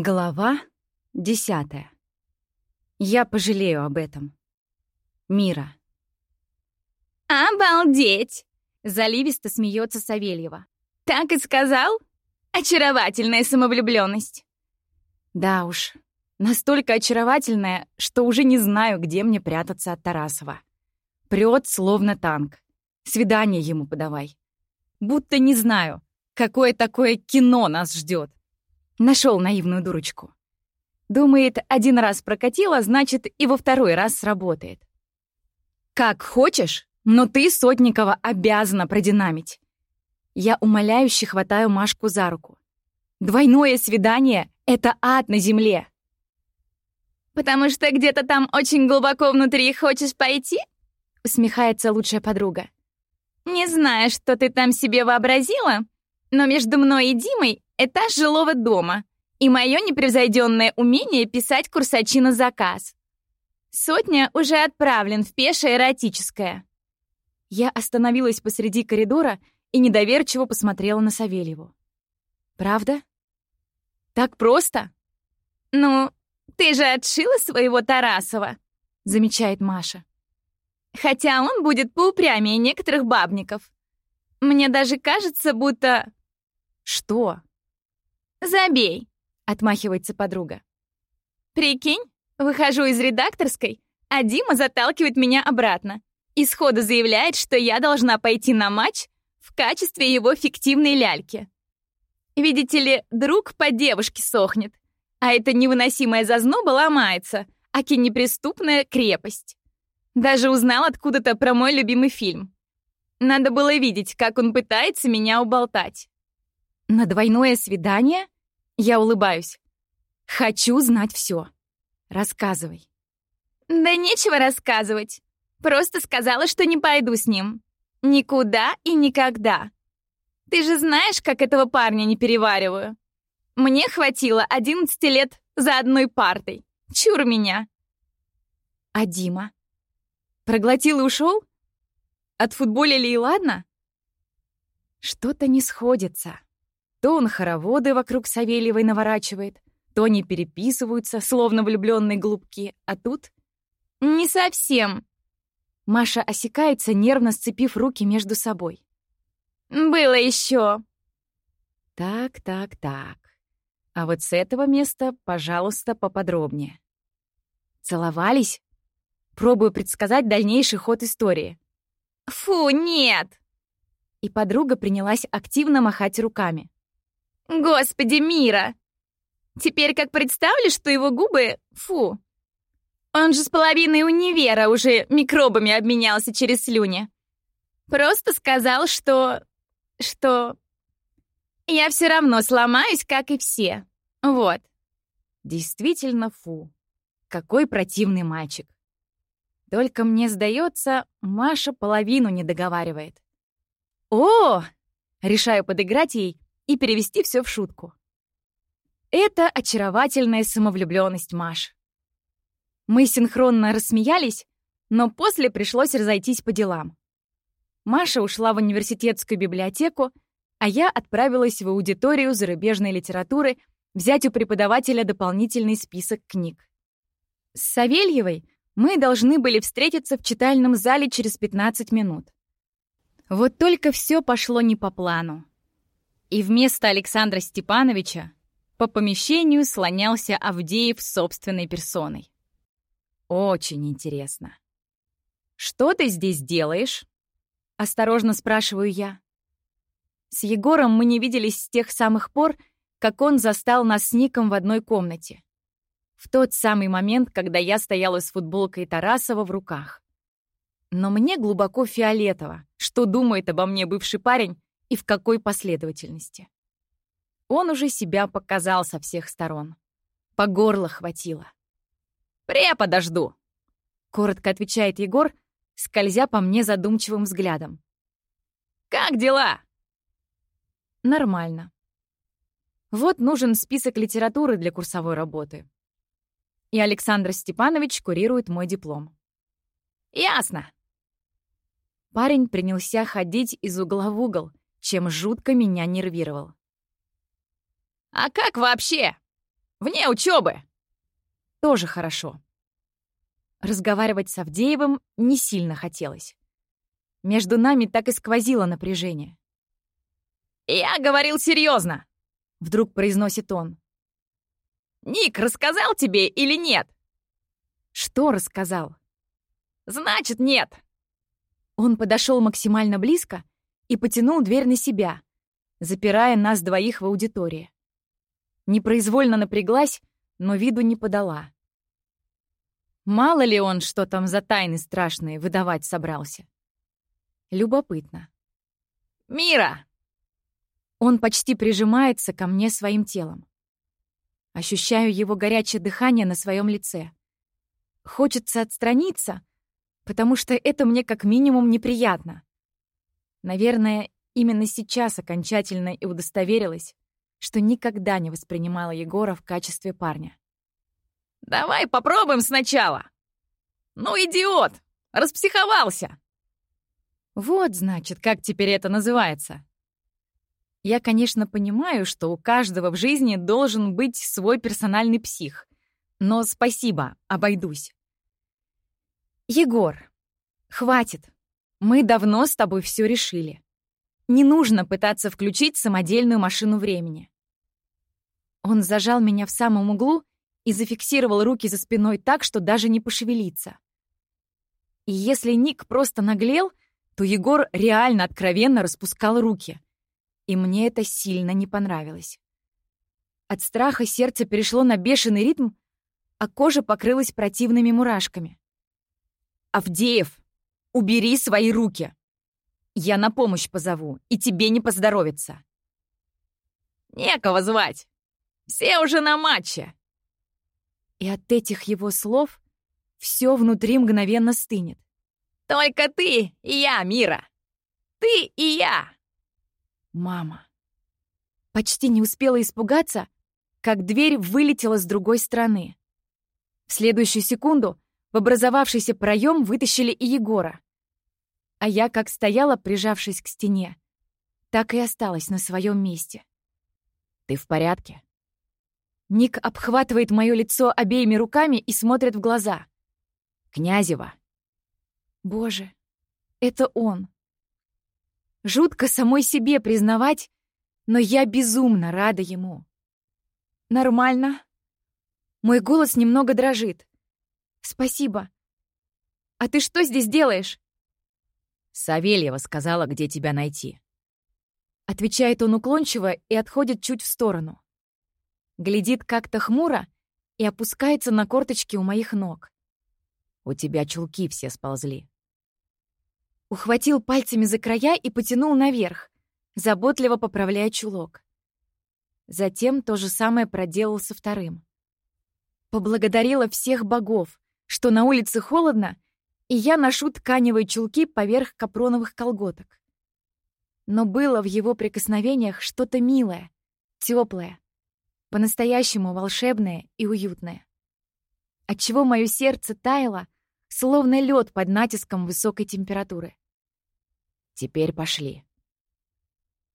Глава десятая. Я пожалею об этом. Мира. «Обалдеть!» — заливисто смеется Савельева. «Так и сказал? Очаровательная самовлюбленность!» Да уж, настолько очаровательная, что уже не знаю, где мне прятаться от Тарасова. Прет, словно танк. Свидание ему подавай. Будто не знаю, какое такое кино нас ждет. Нашел наивную дурочку. Думает, один раз прокатила, значит, и во второй раз сработает. Как хочешь, но ты, Сотникова, обязана продинамить. Я умоляюще хватаю Машку за руку. Двойное свидание — это ад на земле. «Потому что где-то там очень глубоко внутри хочешь пойти?» — усмехается лучшая подруга. «Не знаю, что ты там себе вообразила, но между мной и Димой этаж жилого дома и мое непревзойденное умение писать курсачи на заказ. Сотня уже отправлен в пешее эротическое. Я остановилась посреди коридора и недоверчиво посмотрела на Савельеву. «Правда? Так просто?» «Ну, ты же отшила своего Тарасова», — замечает Маша. «Хотя он будет поупрямее некоторых бабников. Мне даже кажется, будто...» «Что?» «Забей», — отмахивается подруга. «Прикинь, выхожу из редакторской, а Дима заталкивает меня обратно и сходу заявляет, что я должна пойти на матч в качестве его фиктивной ляльки. Видите ли, друг по девушке сохнет, а эта невыносимая зазноба ломается, аки неприступная крепость. Даже узнал откуда-то про мой любимый фильм. Надо было видеть, как он пытается меня уболтать. На двойное свидание? Я улыбаюсь. Хочу знать все. Рассказывай. Да нечего рассказывать. Просто сказала, что не пойду с ним. Никуда и никогда. Ты же знаешь, как этого парня не перевариваю. Мне хватило 11 лет за одной партой. Чур меня. А Дима? Проглотил и ушел? Отфутболили и ладно? Что-то не сходится. То он хороводы вокруг Савельевой наворачивает, то они переписываются, словно влюбленные голубки, а тут... «Не совсем». Маша осекается, нервно сцепив руки между собой. «Было еще. Так, так, так. А вот с этого места, пожалуйста, поподробнее. Целовались? Пробую предсказать дальнейший ход истории. «Фу, нет!» И подруга принялась активно махать руками. Господи, Мира! Теперь как представлю, что его губы... Фу. Он же с половиной универа уже микробами обменялся через слюни. Просто сказал, что... что... Я все равно сломаюсь, как и все. Вот. Действительно, фу. Какой противный мальчик. Только мне сдается, Маша половину не договаривает. О! Решаю подыграть ей и перевести все в шутку. Это очаровательная самовлюбленность Маш. Мы синхронно рассмеялись, но после пришлось разойтись по делам. Маша ушла в университетскую библиотеку, а я отправилась в аудиторию зарубежной литературы взять у преподавателя дополнительный список книг. С Савельевой мы должны были встретиться в читальном зале через 15 минут. Вот только все пошло не по плану. И вместо Александра Степановича по помещению слонялся Авдеев собственной персоной. Очень интересно. «Что ты здесь делаешь?» — осторожно спрашиваю я. С Егором мы не виделись с тех самых пор, как он застал нас с Ником в одной комнате. В тот самый момент, когда я стояла с футболкой Тарасова в руках. Но мне глубоко фиолетово, что думает обо мне бывший парень, и в какой последовательности. Он уже себя показал со всех сторон. По горло хватило. «Препода жду!» — коротко отвечает Егор, скользя по мне задумчивым взглядом. «Как дела?» «Нормально. Вот нужен список литературы для курсовой работы. И Александр Степанович курирует мой диплом». «Ясно». Парень принялся ходить из угла в угол, чем жутко меня нервировал. «А как вообще? Вне учебы. Тоже хорошо. Разговаривать с Авдеевым не сильно хотелось. Между нами так и сквозило напряжение. «Я говорил серьезно, вдруг произносит он. «Ник рассказал тебе или нет?» «Что рассказал?» «Значит, нет!» Он подошел максимально близко и потянул дверь на себя, запирая нас двоих в аудитории. Непроизвольно напряглась, но виду не подала. Мало ли он, что там за тайны страшные выдавать собрался. Любопытно. «Мира!» Он почти прижимается ко мне своим телом. Ощущаю его горячее дыхание на своем лице. Хочется отстраниться, потому что это мне как минимум неприятно. Наверное, именно сейчас окончательно и удостоверилась, что никогда не воспринимала Егора в качестве парня. «Давай попробуем сначала!» «Ну, идиот! Распсиховался!» Вот, значит, как теперь это называется. Я, конечно, понимаю, что у каждого в жизни должен быть свой персональный псих. Но спасибо, обойдусь. Егор, хватит. Мы давно с тобой все решили. Не нужно пытаться включить самодельную машину времени. Он зажал меня в самом углу и зафиксировал руки за спиной так, что даже не пошевелиться. И если Ник просто наглел, то Егор реально откровенно распускал руки. И мне это сильно не понравилось. От страха сердце перешло на бешеный ритм, а кожа покрылась противными мурашками. «Авдеев, убери свои руки! Я на помощь позову, и тебе не поздоровится!» «Некого звать! Все уже на матче!» И от этих его слов все внутри мгновенно стынет. Только ты и я, Мира. Ты и я. Мама. Почти не успела испугаться, как дверь вылетела с другой стороны. В следующую секунду в образовавшийся проем вытащили и Егора. А я как стояла, прижавшись к стене, так и осталась на своем месте. «Ты в порядке?» Ник обхватывает мое лицо обеими руками и смотрит в глаза. «Князева, Боже, это он. Жутко самой себе признавать, но я безумно рада ему. Нормально. Мой голос немного дрожит. Спасибо. А ты что здесь делаешь? Савельева сказала, где тебя найти. Отвечает он уклончиво и отходит чуть в сторону. Глядит как-то хмуро и опускается на корточки у моих ног. У тебя чулки все сползли. Ухватил пальцами за края и потянул наверх, заботливо поправляя чулок. Затем то же самое проделал со вторым. Поблагодарила всех богов, что на улице холодно, и я ношу тканевые чулки поверх капроновых колготок. Но было в его прикосновениях что-то милое, теплое, по-настоящему волшебное и уютное. Отчего мое сердце таяло, словно лед под натиском высокой температуры. Теперь пошли.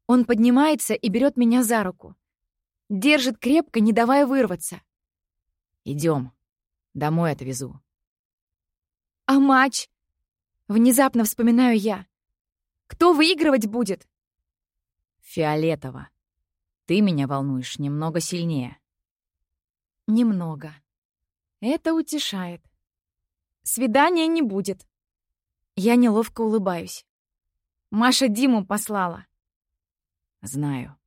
Он поднимается и берет меня за руку. Держит крепко, не давая вырваться. Идем. Домой отвезу. А матч? Внезапно вспоминаю я. Кто выигрывать будет? Фиолетово. Ты меня волнуешь немного сильнее. Немного. Это утешает. Свидания не будет. Я неловко улыбаюсь. Маша Диму послала. Знаю.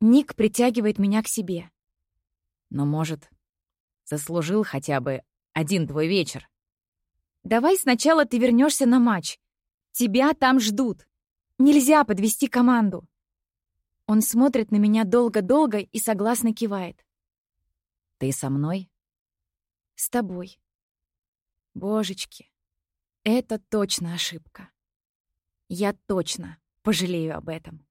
Ник притягивает меня к себе. Но, может, заслужил хотя бы один твой вечер. Давай сначала ты вернешься на матч. Тебя там ждут. Нельзя подвести команду. Он смотрит на меня долго-долго и согласно кивает. Ты со мной? С тобой. Божечки, это точно ошибка. Я точно пожалею об этом.